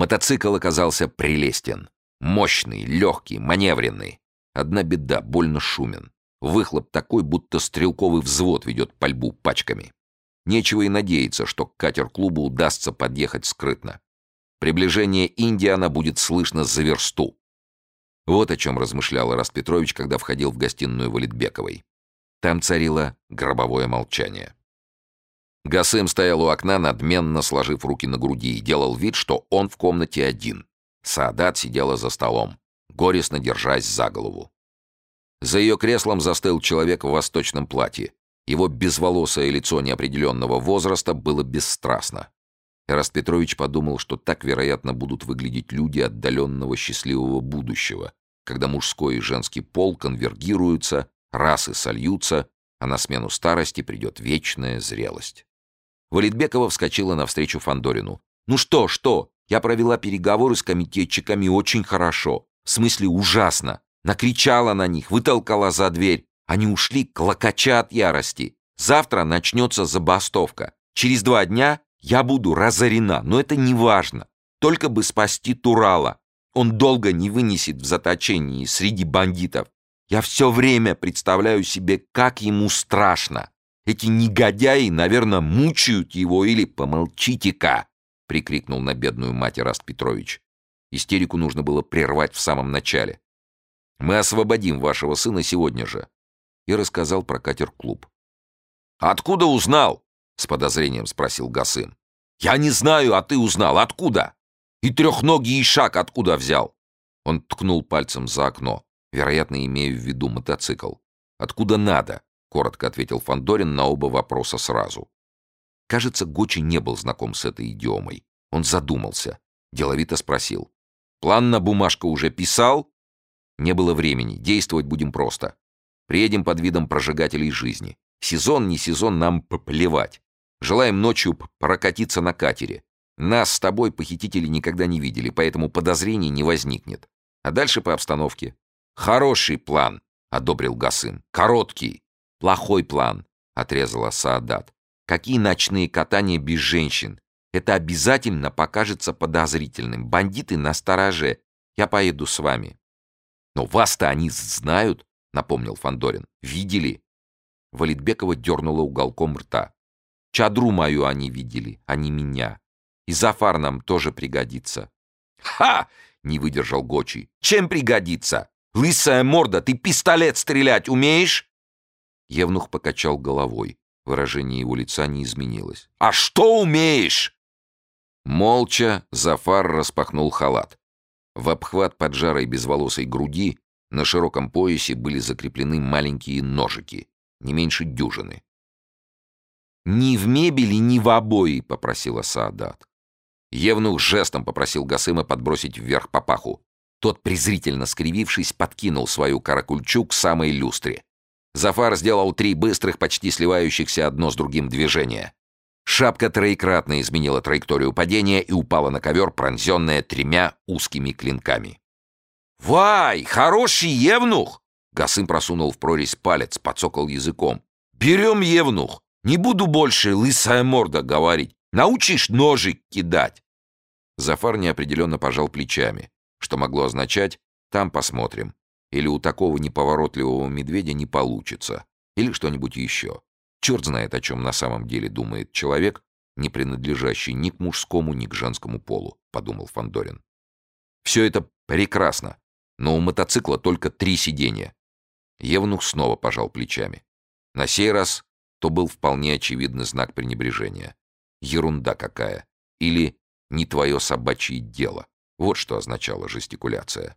Мотоцикл оказался прелестен. Мощный, легкий, маневренный. Одна беда, больно шумен. Выхлоп такой, будто стрелковый взвод ведет пальбу пачками. Нечего и надеяться, что к катер-клубу удастся подъехать скрытно. Приближение Индиана будет слышно за версту. Вот о чем размышлял Ирас Петрович, когда входил в гостиную Валитбековой. Там царило гробовое молчание. Гасым стоял у окна, надменно сложив руки на груди, и делал вид, что он в комнате один. Саадат сидела за столом, горестно держась за голову. За ее креслом застыл человек в восточном платье. Его безволосое лицо неопределенного возраста было бесстрастно. Эраст Петрович подумал, что так, вероятно, будут выглядеть люди отдаленного счастливого будущего, когда мужской и женский пол конвергируются, расы сольются, а на смену старости придет вечная зрелость. Валитбекова вскочила навстречу Фандорину. «Ну что, что? Я провела переговоры с комитетчиками очень хорошо. В смысле, ужасно. Накричала на них, вытолкала за дверь. Они ушли, клокоча от ярости. Завтра начнется забастовка. Через два дня я буду разорена, но это не важно. Только бы спасти Турала. Он долго не вынесет в заточении среди бандитов. Я все время представляю себе, как ему страшно. Эти негодяи, наверное, мучают его или помолчите-ка!» — прикрикнул на бедную мать Раст Петрович. Истерику нужно было прервать в самом начале. «Мы освободим вашего сына сегодня же!» И рассказал про катер-клуб. «Откуда узнал?» — с подозрением спросил Гасым. «Я не знаю, а ты узнал. Откуда? И трехногий шаг откуда взял?» Он ткнул пальцем за окно, вероятно, имея в виду мотоцикл. «Откуда надо?» — коротко ответил Фандорин на оба вопроса сразу. Кажется, Гочи не был знаком с этой идиомой. Он задумался. Деловито спросил. «План на бумажку уже писал?» Не было времени. Действовать будем просто. Приедем под видом прожигателей жизни. Сезон, не сезон, нам плевать. Желаем ночью прокатиться на катере. Нас с тобой похитители никогда не видели, поэтому подозрений не возникнет. А дальше по обстановке. «Хороший план», — одобрил Гасым. «Короткий. «Плохой план», — отрезала Саадат. «Какие ночные катания без женщин? Это обязательно покажется подозрительным. Бандиты на стороже. Я поеду с вами». «Но вас-то они знают», — напомнил Фандорин. «Видели?» Валитбекова дернула уголком рта. «Чадру мою они видели, а не меня. И Зафар нам тоже пригодится». «Ха!» — не выдержал Гочи. «Чем пригодится? Лысая морда, ты пистолет стрелять умеешь?» Евнух покачал головой. Выражение его лица не изменилось. «А что умеешь?» Молча Зафар распахнул халат. В обхват поджарой безволосой груди на широком поясе были закреплены маленькие ножики, не меньше дюжины. «Ни в мебели, ни в обои», — попросила Саадат. Евнух жестом попросил Гасыма подбросить вверх папаху. Тот, презрительно скривившись, подкинул свою каракульчу к самой люстре. Зафар сделал три быстрых, почти сливающихся одно с другим движения. Шапка троекратно изменила траекторию падения и упала на ковер, пронзенная тремя узкими клинками. «Вай, хороший евнух!» Гасым просунул в прорезь палец, подсокал языком. «Берем евнух! Не буду больше лысая морда говорить. Научишь ножик кидать!» Зафар неопределенно пожал плечами, что могло означать «там посмотрим». Или у такого неповоротливого медведя не получится. Или что-нибудь еще. Черт знает, о чем на самом деле думает человек, не принадлежащий ни к мужскому, ни к женскому полу, подумал Фандорин. Все это прекрасно, но у мотоцикла только три сиденья. Евнух снова пожал плечами. На сей раз то был вполне очевидный знак пренебрежения. Ерунда какая. Или «не твое собачье дело». Вот что означала жестикуляция.